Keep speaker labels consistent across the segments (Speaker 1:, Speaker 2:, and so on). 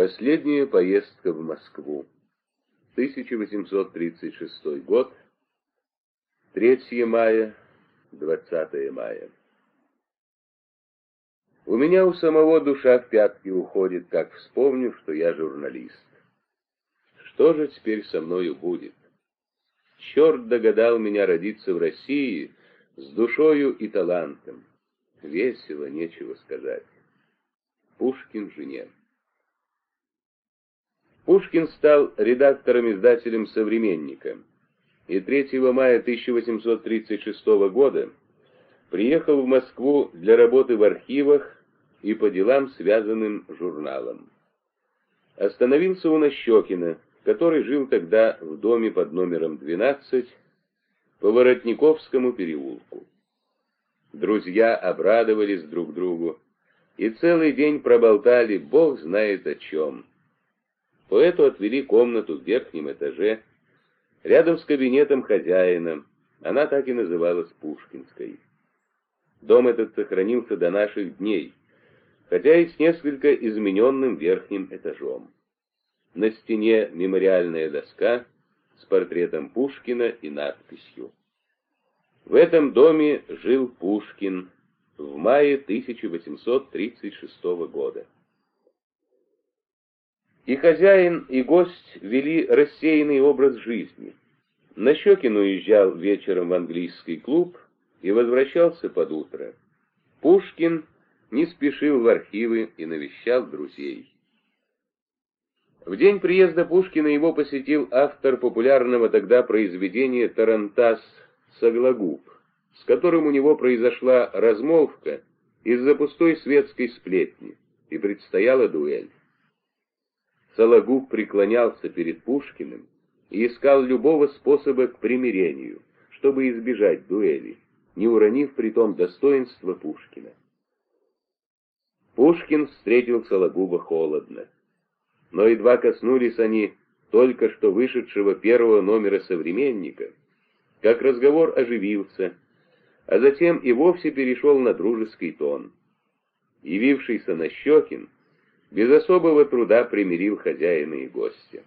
Speaker 1: Последняя поездка в Москву. 1836 год. 3 мая, 20 мая. У меня у самого душа в пятки уходит, как вспомню, что я журналист. Что же теперь со мною будет? Черт догадал меня родиться в России с душою и талантом. Весело, нечего сказать. Пушкин жене. Пушкин стал редактором-издателем «Современника» и 3 мая 1836 года приехал в Москву для работы в архивах и по делам, связанным с журналом. Остановился у Нащекина, который жил тогда в доме под номером 12 по Воротниковскому переулку. Друзья обрадовались друг другу и целый день проболтали бог знает о чем. Поэту отвели комнату в верхнем этаже, рядом с кабинетом хозяина, она так и называлась Пушкинской. Дом этот сохранился до наших дней, хотя и с несколько измененным верхним этажом. На стене мемориальная доска с портретом Пушкина и надписью. В этом доме жил Пушкин в мае 1836 года. И хозяин, и гость вели рассеянный образ жизни. Нащекин уезжал вечером в английский клуб и возвращался под утро. Пушкин не спешил в архивы и навещал друзей. В день приезда Пушкина его посетил автор популярного тогда произведения «Тарантас Соглагуб», с которым у него произошла размолвка из-за пустой светской сплетни, и предстояла дуэль. Сологуб преклонялся перед Пушкиным и искал любого способа к примирению, чтобы избежать дуэли, не уронив при том достоинства Пушкина. Пушкин встретил Сологуба холодно. Но едва коснулись они только что вышедшего первого номера «Современника», как разговор оживился, а затем и вовсе перешел на дружеский тон. Явившийся Нащекин без особого труда примирил хозяина и гостя.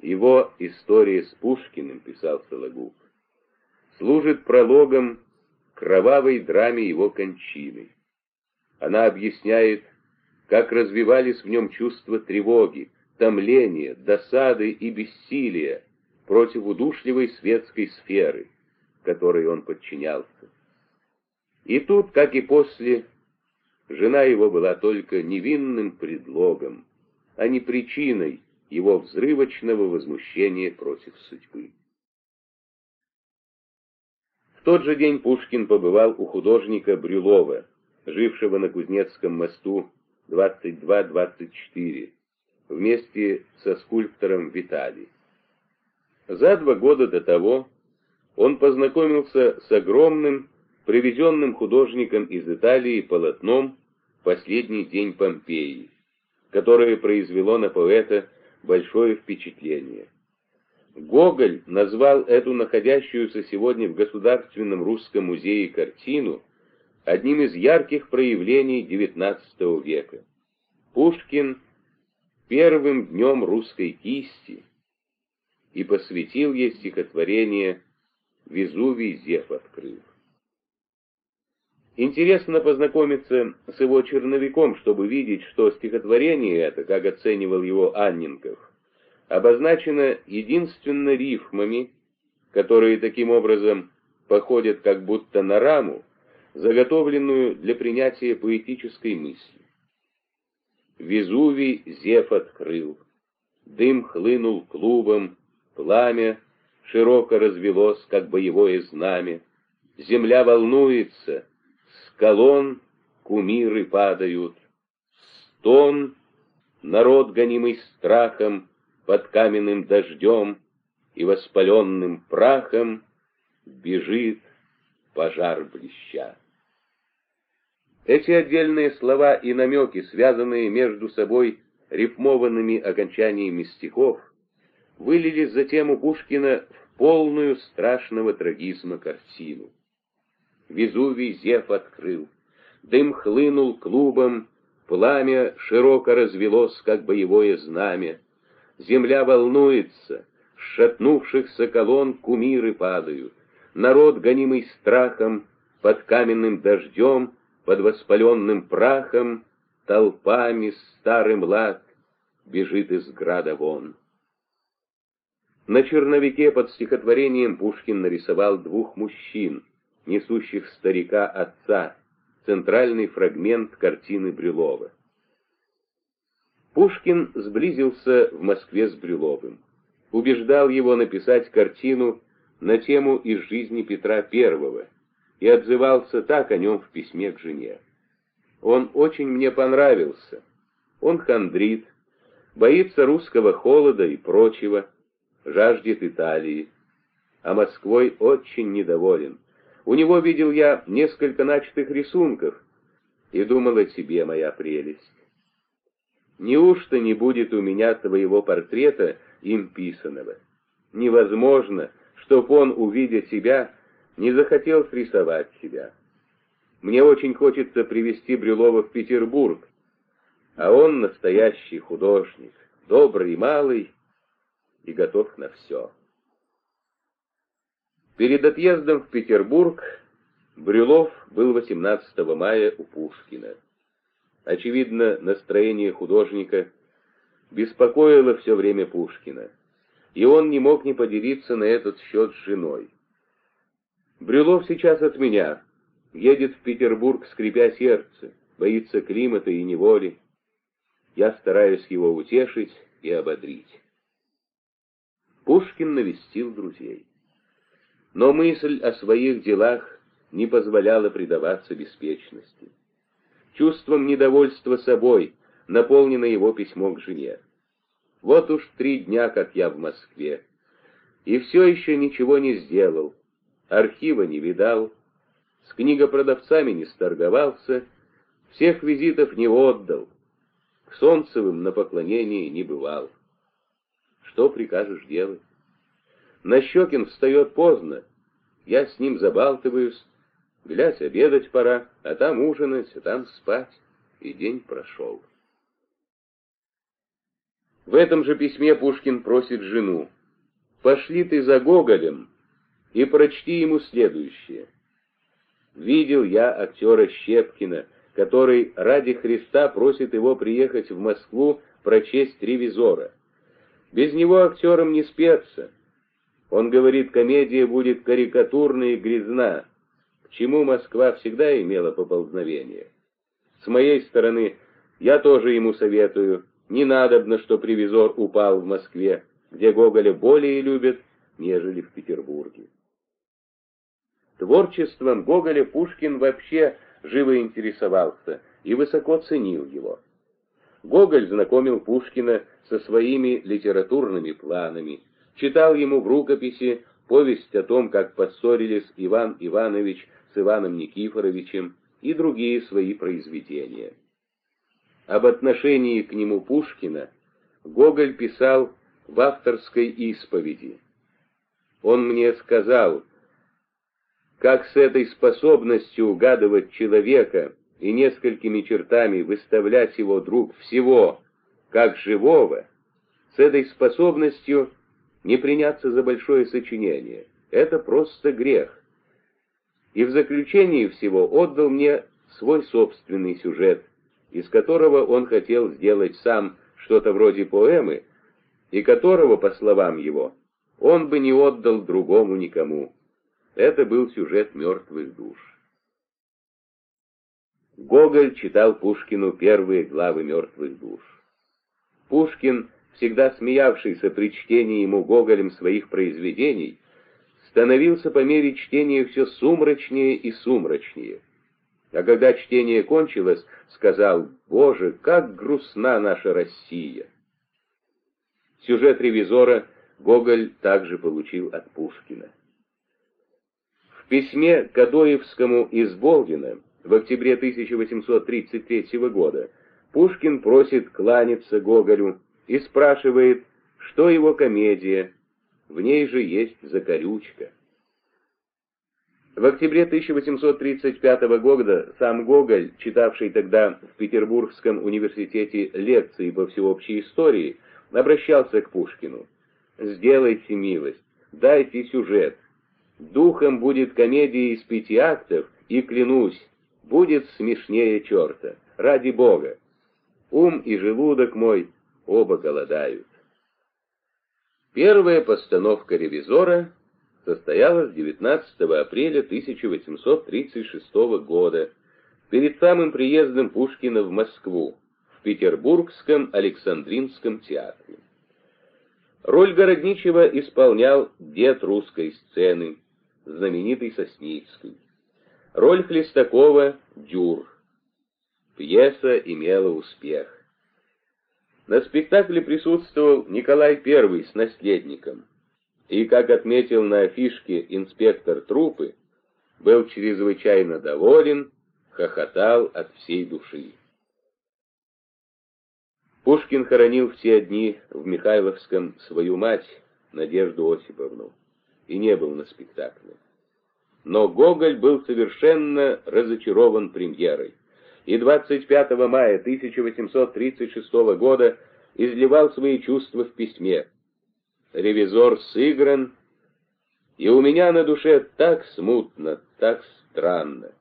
Speaker 1: Его «История с Пушкиным», — писал Сологуб, служит прологом кровавой драме его кончины. Она объясняет, как развивались в нем чувства тревоги, томления, досады и бессилия против удушливой светской сферы, которой он подчинялся. И тут, как и после, жена его была только невинным предлогом, а не причиной его взрывочного возмущения против судьбы. В тот же день Пушкин побывал у художника Брюлова, жившего на Кузнецком мосту 22-24, вместе со скульптором Виталий. За два года до того он познакомился с огромным, привезенным художником из Италии полотном «Последний день Помпеи», которое произвело на поэта большое впечатление. Гоголь назвал эту находящуюся сегодня в Государственном русском музее картину одним из ярких проявлений XIX века. Пушкин первым днем русской кисти и посвятил ей стихотворение «Везувий зев открыл». Интересно познакомиться с его черновиком, чтобы видеть, что стихотворение это, как оценивал его Анненков, обозначено единственно рифмами, которые таким образом походят как будто на раму, заготовленную для принятия поэтической мысли. Везувий зев открыл, дым хлынул клубом, пламя широко развелось, как боевое знамя, земля волнуется, колонн кумиры падают, стон, народ, гонимый страхом, под каменным дождем и воспаленным прахом, бежит пожар блеща. Эти отдельные слова и намеки, связанные между собой рифмованными окончаниями стихов, вылились затем у Пушкина в полную страшного трагизма картину. Везувий зев открыл, дым хлынул клубом, Пламя широко развелось, как боевое знамя. Земля волнуется, шатнувшихся колонн кумиры падают. Народ, гонимый страхом, под каменным дождем, под воспаленным прахом, толпами старый млад бежит из града вон. На черновике под стихотворением Пушкин нарисовал двух мужчин, несущих старика отца, центральный фрагмент картины Брюлова. Пушкин сблизился в Москве с Брюловым, убеждал его написать картину на тему из жизни Петра I и отзывался так о нем в письме к жене. «Он очень мне понравился. Он хандрит, боится русского холода и прочего, жаждет Италии, а Москвой очень недоволен. У него видел я несколько начатых рисунков и думал о тебе, моя прелесть. Неужто не будет у меня твоего портрета им писаного? Невозможно, чтоб он, увидя тебя, не захотел срисовать себя. Мне очень хочется привести Брюлова в Петербург, а он настоящий художник, добрый малый и готов на все. Перед отъездом в Петербург Брюлов был 18 мая у Пушкина. Очевидно, настроение художника беспокоило все время Пушкина, и он не мог не поделиться на этот счет с женой. «Брюлов сейчас от меня, едет в Петербург, скрипя сердце, боится климата и неволи. Я стараюсь его утешить и ободрить». Пушкин навестил друзей. Но мысль о своих делах не позволяла предаваться беспечности. Чувством недовольства собой наполнено его письмо к жене. «Вот уж три дня, как я в Москве, и все еще ничего не сделал, архива не видал, с книгопродавцами не сторговался, всех визитов не отдал, к Солнцевым на поклонении не бывал. Что прикажешь делать? Нащекин встает поздно. Я с ним забалтываюсь. Глядь, обедать пора, а там ужинать, а там спать. И день прошел. В этом же письме Пушкин просит жену. «Пошли ты за Гоголем и прочти ему следующее. Видел я актера Щепкина, который ради Христа просит его приехать в Москву прочесть «Ревизора». Без него актерам не спеться. Он говорит, комедия будет карикатурна и грязна, к чему Москва всегда имела поползновение. С моей стороны, я тоже ему советую, не надобно, что привизор упал в Москве, где Гоголя более любят, нежели в Петербурге. Творчеством Гоголя Пушкин вообще живо интересовался и высоко ценил его. Гоголь знакомил Пушкина со своими литературными планами, читал ему в рукописи повесть о том, как поссорились Иван Иванович с Иваном Никифоровичем и другие свои произведения. Об отношении к нему Пушкина Гоголь писал в авторской исповеди. Он мне сказал, как с этой способностью угадывать человека и несколькими чертами выставлять его друг всего, как живого, с этой способностью не приняться за большое сочинение. Это просто грех. И в заключении всего отдал мне свой собственный сюжет, из которого он хотел сделать сам что-то вроде поэмы, и которого, по словам его, он бы не отдал другому никому. Это был сюжет мертвых душ. Гоголь читал Пушкину первые главы мертвых душ. Пушкин, всегда смеявшийся при чтении ему Гоголем своих произведений, становился по мере чтения все сумрачнее и сумрачнее. А когда чтение кончилось, сказал, «Боже, как грустна наша Россия!» Сюжет «Ревизора» Гоголь также получил от Пушкина. В письме Кадоевскому из Болдина в октябре 1833 года Пушкин просит кланяться Гоголю и спрашивает, что его комедия, в ней же есть закорючка. В октябре 1835 года сам Гоголь, читавший тогда в Петербургском университете лекции по всеобщей истории, обращался к Пушкину. «Сделайте милость, дайте сюжет. Духом будет комедия из пяти актов, и, клянусь, будет смешнее черта. Ради Бога! Ум и желудок мой оба голодают». Первая постановка «Ревизора» состоялась 19 апреля 1836 года, перед самым приездом Пушкина в Москву, в Петербургском Александринском театре. Роль Городничего исполнял дед русской сцены, знаменитый Сосницкий. Роль Хлестакова — Дюр. Пьеса имела успех. На спектакле присутствовал Николай I с наследником и, как отметил на афишке инспектор трупы, был чрезвычайно доволен, хохотал от всей души. Пушкин хоронил в те дни в Михайловском свою мать, Надежду Осиповну, и не был на спектакле. Но Гоголь был совершенно разочарован премьерой, и 25 мая 1836 года изливал свои чувства в письме ревизор сыгран, и у меня на душе так смутно, так странно.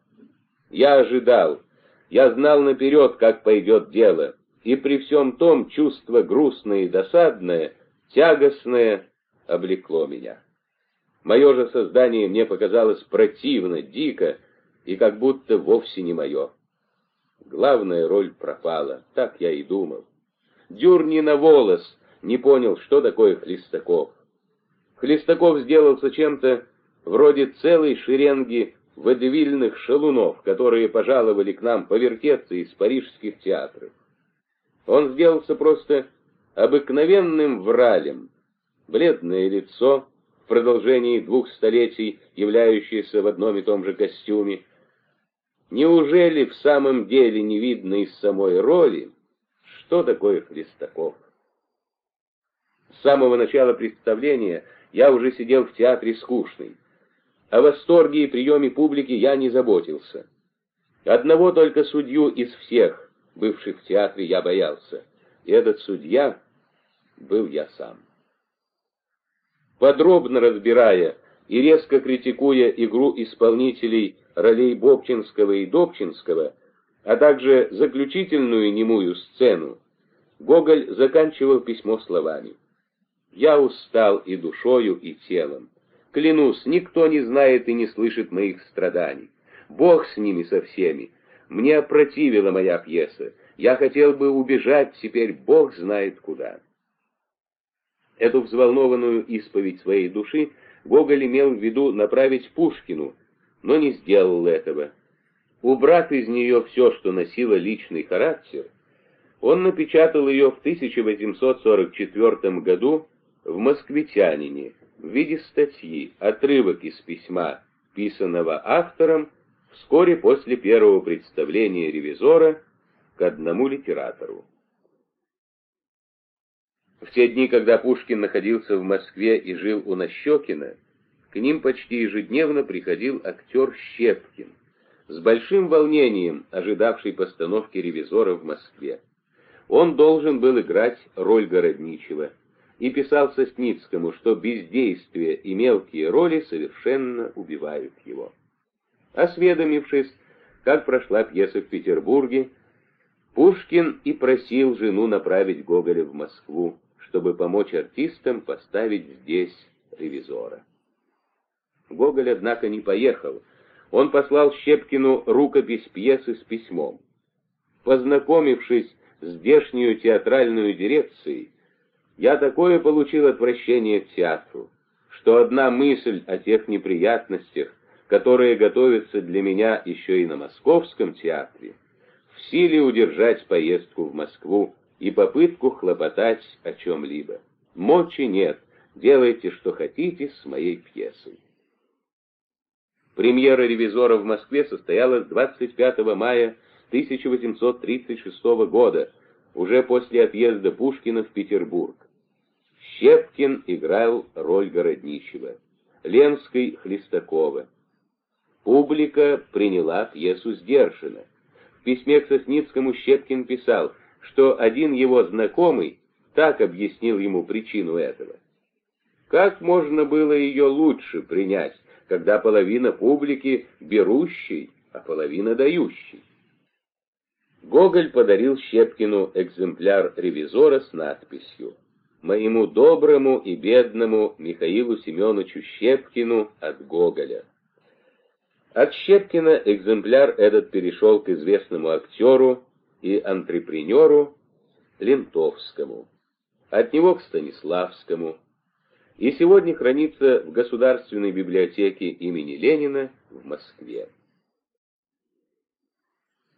Speaker 1: Я ожидал, я знал наперед, как пойдет дело, и при всем том чувство грустное и досадное, тягостное облекло меня. Мое же создание мне показалось противно, дико, и как будто вовсе не мое. Главная роль пропала, так я и думал. Дюр не на волос, не понял, что такое Хлестаков. Хлестаков сделался чем-то вроде целой шеренги водевильных шалунов, которые пожаловали к нам повертеться из парижских театров. Он сделался просто обыкновенным вралем. Бледное лицо, в продолжении двух столетий являющееся в одном и том же костюме. Неужели в самом деле не видно из самой роли, что такое Хлестаков? С самого начала представления я уже сидел в театре скучный. О восторге и приеме публики я не заботился. Одного только судью из всех, бывших в театре, я боялся. И этот судья был я сам. Подробно разбирая и резко критикуя игру исполнителей ролей Бобчинского и Добчинского, а также заключительную немую сцену, Гоголь заканчивал письмо словами. Я устал и душою, и телом. Клянусь, никто не знает и не слышит моих страданий. Бог с ними со всеми. Мне опротивила моя пьеса. Я хотел бы убежать, теперь Бог знает куда. Эту взволнованную исповедь своей души Гоголь имел в виду направить Пушкину, но не сделал этого. Убрав из нее все, что носило личный характер, он напечатал ее в 1844 году в «Москвитянине» в виде статьи, отрывок из письма, писанного автором вскоре после первого представления ревизора к одному литератору. В те дни, когда Пушкин находился в Москве и жил у Нащекина, к ним почти ежедневно приходил актер Щепкин, с большим волнением ожидавший постановки ревизора в Москве. Он должен был играть роль городничего – и писал Сосницкому, что бездействие и мелкие роли совершенно убивают его. Осведомившись, как прошла пьеса в Петербурге, Пушкин и просил жену направить Гоголя в Москву, чтобы помочь артистам поставить здесь ревизора. Гоголь, однако, не поехал. Он послал Щепкину рукопись пьесы с письмом. Познакомившись с здешнюю театральную дирекцией, я такое получил отвращение к театру, что одна мысль о тех неприятностях, которые готовятся для меня еще и на Московском театре, в силе удержать поездку в Москву и попытку хлопотать о чем-либо. Мочи нет, делайте, что хотите с моей пьесой. Премьера «Ревизора» в Москве состоялась 25 мая 1836 года, уже после отъезда Пушкина в Петербург. Щепкин играл роль Городничего, Ленский — Хлестакова. Публика приняла пьесу сдержанно. В письме к Сосницкому Щепкин писал, что один его знакомый так объяснил ему причину этого. Как можно было ее лучше принять, когда половина публики берущей, а половина дающей? Гоголь подарил Щепкину экземпляр «Ревизора» с надписью «Моему доброму и бедному Михаилу Семеновичу Щепкину от Гоголя». От Щепкина экземпляр этот перешел к известному актеру и антрепренеру Лентовскому, от него к Станиславскому, и сегодня хранится в Государственной библиотеке имени Ленина в Москве.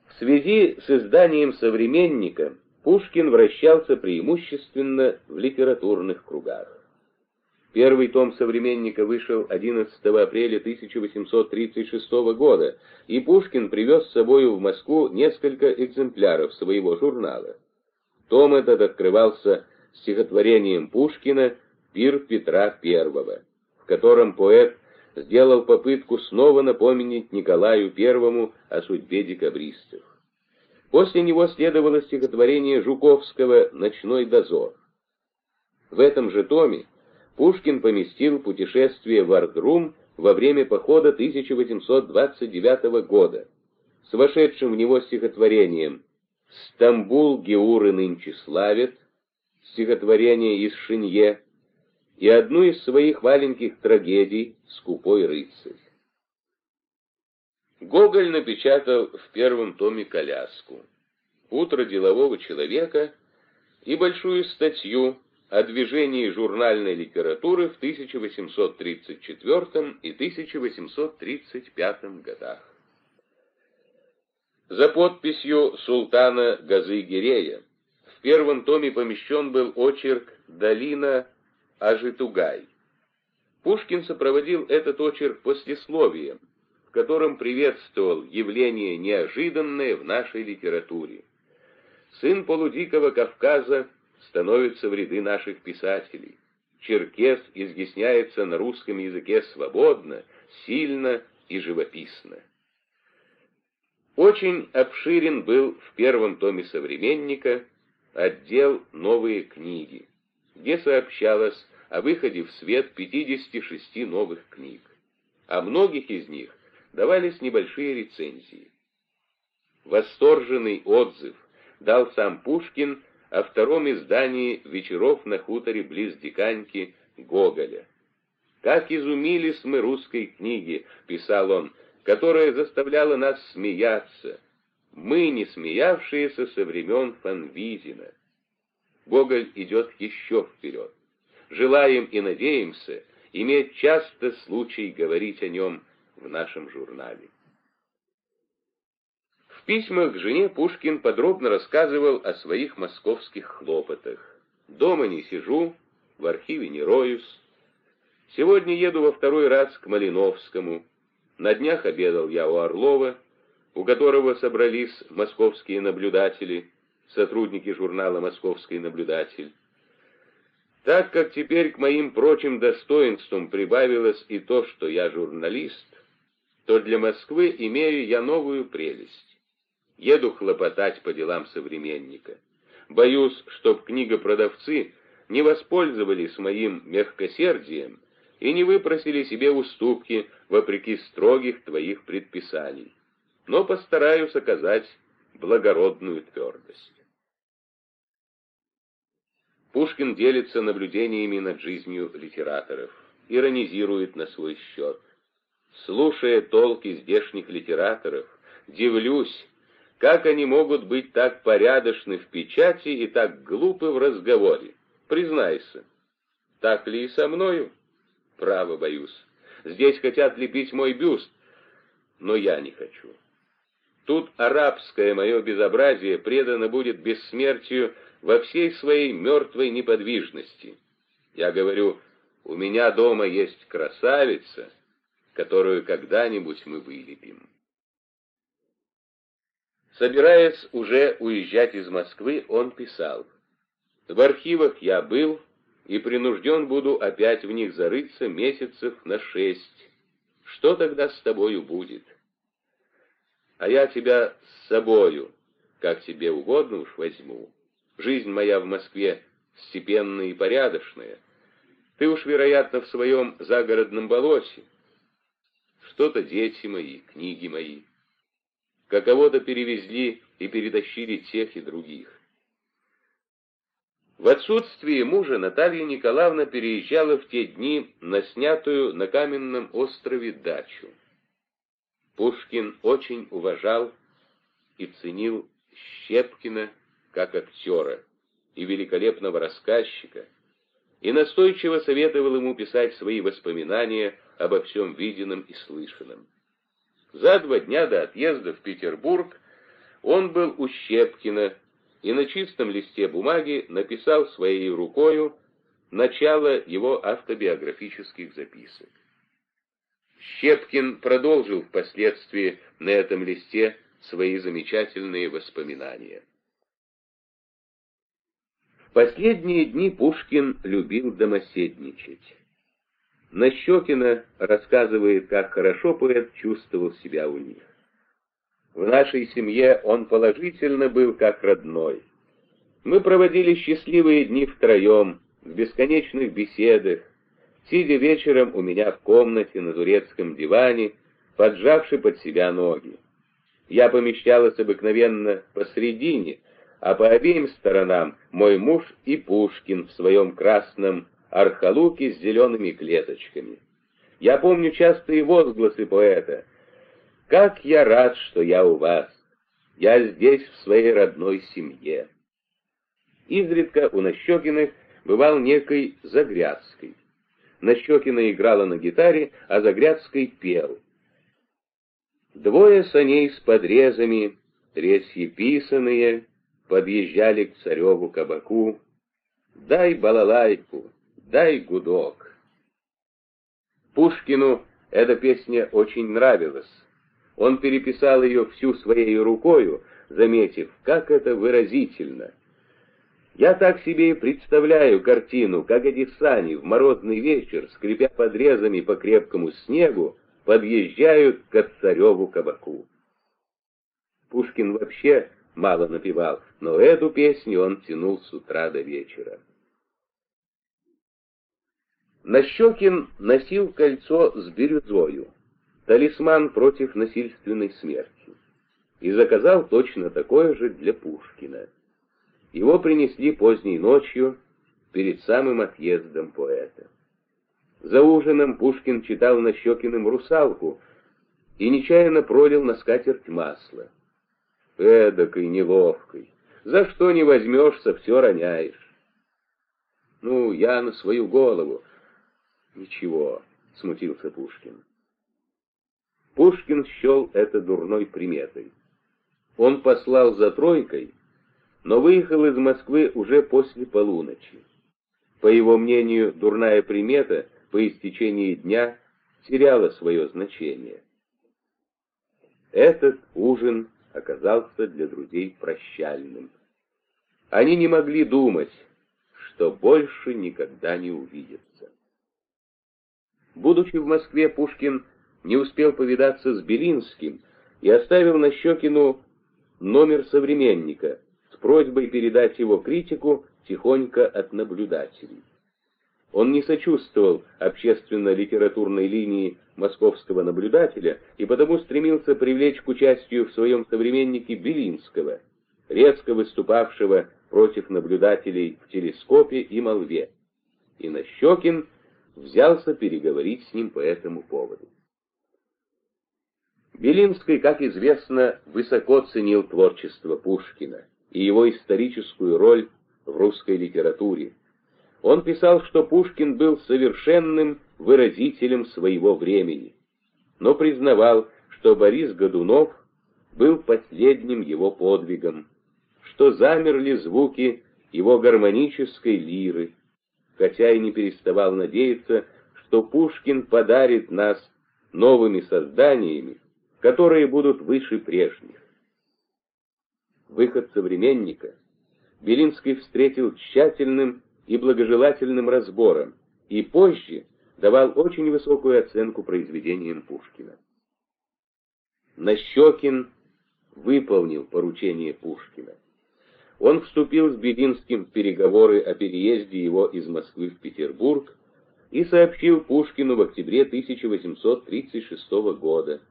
Speaker 1: В связи с изданием «Современника» Пушкин вращался преимущественно в литературных кругах. Первый том «Современника» вышел 11 апреля 1836 года, и Пушкин привез с собой в Москву несколько экземпляров своего журнала. Том этот открывался стихотворением Пушкина «Пир Петра I», в котором поэт сделал попытку снова напомнить Николаю I о судьбе декабристов. После него следовало стихотворение Жуковского «Ночной дозор». В этом же томе Пушкин поместил путешествие в Ардрум во время похода 1829 года с вошедшим в него стихотворением «Стамбул Геуры нынче славит», стихотворение из Шинье, и одну из своих маленьких трагедий «Скупой рыцарь». Гоголь напечатал в первом томе «Коляску», «Утро делового человека» и большую статью о движении журнальной литературы в 1834 и 1835 годах. За подписью султана Газы-Гирея в первом томе помещен был очерк «Долина Ажитугай». Пушкин сопроводил этот очерк послесловием, в котором приветствовал явление неожиданное в нашей литературе. Сын полудикого Кавказа становится в ряды наших писателей. Черкес изъясняется на русском языке свободно, сильно и живописно. Очень обширен был в первом томе «Современника» отдел «Новые книги», где сообщалось о выходе в свет 56 новых книг. О многих из них давались небольшие рецензии. Восторженный отзыв дал сам Пушкин о втором издании «Вечеров на хуторе близ Диканьки» Гоголя. «Как изумились мы русской книги», — писал он, — «которая заставляла нас смеяться, мы, не смеявшиеся со времен Фанвизина». Гоголь идет еще вперед. Желаем и надеемся иметь часто случай говорить о нем в нашем журнале. В письмах к жене Пушкин подробно рассказывал о своих московских хлопотах. «Дома не сижу, в архиве не роюсь. Сегодня еду во второй раз к Малиновскому. На днях обедал я у Орлова, у которого собрались московские наблюдатели, сотрудники журнала «Московский наблюдатель». Так как теперь к моим прочим достоинствам прибавилось и то, что я журналист, то для Москвы имею я новую прелесть. Еду хлопотать по делам современника. Боюсь, чтоб книгопродавцы не воспользовались моим мягкосердием и не выпросили себе уступки вопреки строгих твоих предписаний. Но постараюсь оказать благородную твердость. Пушкин делится наблюдениями над жизнью литераторов, иронизирует на свой счет. Слушая толки здешних литераторов, дивлюсь, как они могут быть так порядочны в печати и так глупы в разговоре? Признайся, так ли и со мною? Право боюсь. Здесь хотят лепить мой бюст, но я не хочу. Тут арабское мое безобразие предано будет бессмертию во всей своей мертвой неподвижности. Я говорю, у меня дома есть красавица, которую когда-нибудь мы вылепим. Собираясь уже уезжать из Москвы, он писал, «В архивах я был и принужден буду опять в них зарыться месяцев на шесть. что тогда с тобою будет? А я тебя с собою, как тебе угодно уж возьму. Жизнь моя в Москве степенная и порядочная. Ты уж, вероятно, в своем загородном болоте. Что-то дети мои, книги мои. Каково-то перевезли и перетащили тех и других. В отсутствие мужа Наталья Николаевна переезжала в те дни на снятую на каменном острове дачу. Пушкин очень уважал и ценил Щепкина как актера и великолепного рассказчика, и настойчиво советовал ему писать свои воспоминания обо всем виденном и слышанном. За два дня до отъезда в Петербург он был у Щепкина и на чистом листе бумаги написал своей рукою начало его автобиографических записок. Щепкин продолжил впоследствии на этом листе свои замечательные воспоминания. Последние дни Пушкин любил домоседничать. Нащекина рассказывает, как хорошо поэт чувствовал себя у них. В нашей семье он положительно был как родной. Мы проводили счастливые дни втроем, в бесконечных беседах, сидя вечером у меня в комнате на турецком диване, поджавши под себя ноги. Я помещалась обыкновенно посредине, а по обеим сторонам мой муж и Пушкин в своем красном архалуке с зелеными клеточками. Я помню частые возгласы поэта — как я рад, что я у вас! Я здесь, в своей родной семье!» Изредка у Нащекиных бывал некой Загрядской. Нащекина играла на гитаре, а Загрядской пел. Двое саней с подрезами, тресьи писаные, подъезжали к цареву кабаку. Дай балалайку, дай гудок. Пушкину эта песня очень нравилась. Он переписал ее всю своей рукою, заметив, как это выразительно. Я так себе и представляю картину, как сани в морозный вечер, скрипя подрезами по крепкому снегу, подъезжают к цареву кабаку. Пушкин вообще мало напевал, но эту песню он тянул с утра до вечера. Нащекин носил кольцо с бирюзою талисман против насильственной смерти, и заказал точно такое же для Пушкина. Его принесли поздней ночью, перед самым отъездом поэта. За ужином Пушкин читал Нащекиным «Русалку» и нечаянно пролил на скатерть масло. Эдакой неловкой. За что не возьмешься, все роняешь. Ну, я на свою голову. Ничего, смутился Пушкин. Пушкин счел это дурной приметой. Он послал за тройкой, но выехал из Москвы уже после полуночи. По его мнению, дурная примета по истечении дня теряла свое значение. Этот ужин оказался для друзей прощальным. Они не могли думать, что больше никогда не увидятся. Будучи в Москве, Пушкин не успел повидаться с Белинским и оставил на Щекину номер современника с просьбой передать его критику тихонько от наблюдателей. Он не сочувствовал общественно-литературной линии московского наблюдателя и потому стремился привлечь к участию в своем современнике Белинского, резко выступавшего против наблюдателей в телескопе и молве. И Нащекин взялся переговорить с ним по этому поводу. Белинский, как известно, высоко ценил творчество Пушкина и его историческую роль в русской литературе. Он писал, что Пушкин был совершенным выразителем своего времени, но признавал, что Борис Годунов был последним его подвигом, что замерли звуки его гармонической лиры, хотя и не переставал надеяться, что Пушкин подарит нас новыми созданиями, которые будут выше прежних. Выход современника Белинский встретил тщательным и благожелательным разбором, и позже давал очень высокую оценку произведениям Пушкина. Нащекин выполнил поручение Пушкина. Он вступил с Белинским в переговоры о переезде его из Москвы в Петербург и сообщил Пушкину в октябре 1836 года.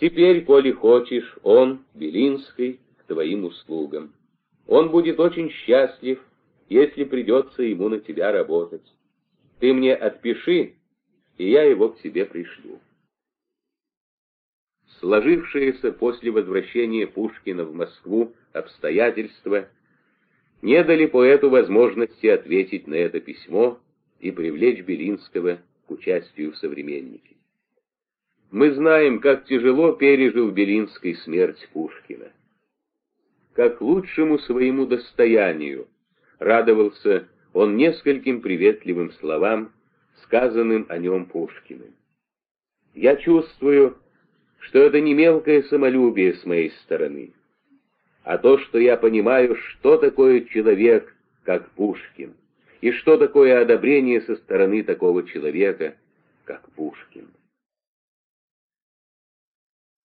Speaker 1: «Теперь, коли хочешь, он, Белинский, к твоим услугам. Он будет очень счастлив, если придется ему на тебя работать. Ты мне отпиши, и я его к тебе пришлю». Сложившиеся после возвращения Пушкина в Москву обстоятельства не дали поэту возможности ответить на это письмо и привлечь Белинского к участию в «Современнике». Мы знаем, как тяжело пережил Белинский смерть Пушкина. Как лучшему своему достоянию радовался он нескольким приветливым словам, сказанным о нем Пушкиным. Я чувствую, что это не мелкое самолюбие с моей стороны, а то, что я понимаю, что такое человек, как Пушкин, и что такое одобрение со стороны такого человека, как Пушкин.